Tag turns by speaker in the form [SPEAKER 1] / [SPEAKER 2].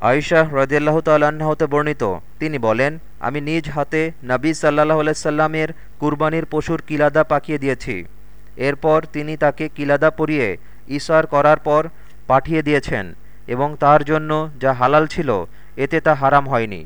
[SPEAKER 1] আয়শাহ রদিয়াল্লাহ তাল্লাহতে বর্ণিত। তিনি বলেন, আমি নিজ হাতে নবী সাল্লাহ আলাইসাল্লামের কুরবানির পশুর কিলাদা পাকিয়ে দিয়েছি। এরপর তিনি তাকে কিলাদা পরিয়ে ইসার করার পর পাঠিয়ে দিয়েছেন এবং তার জন্য যা হালাল ছিল, এতে তা হারাম হয়নি।